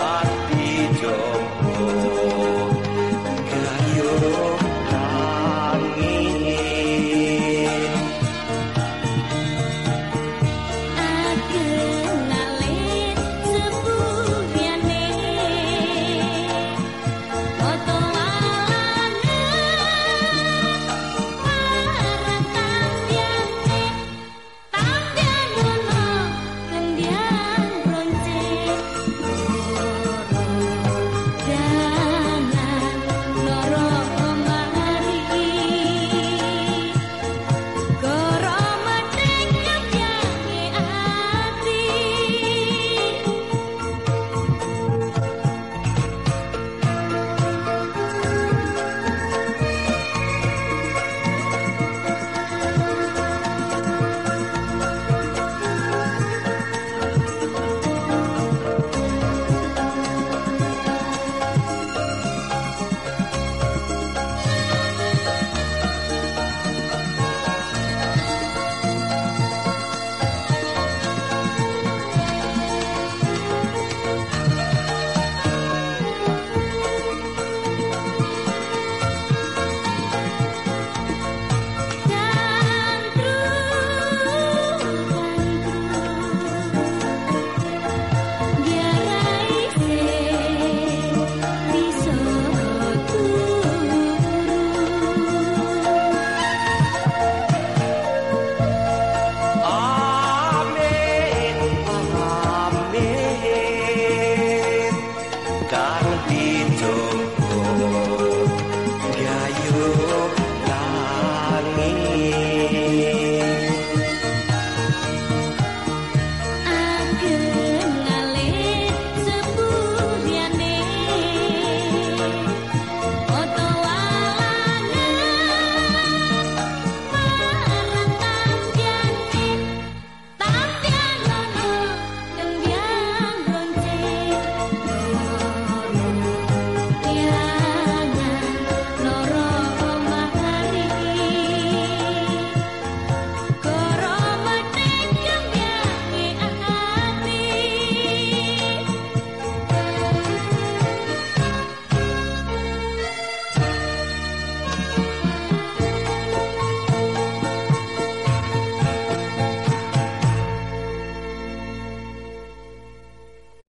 God.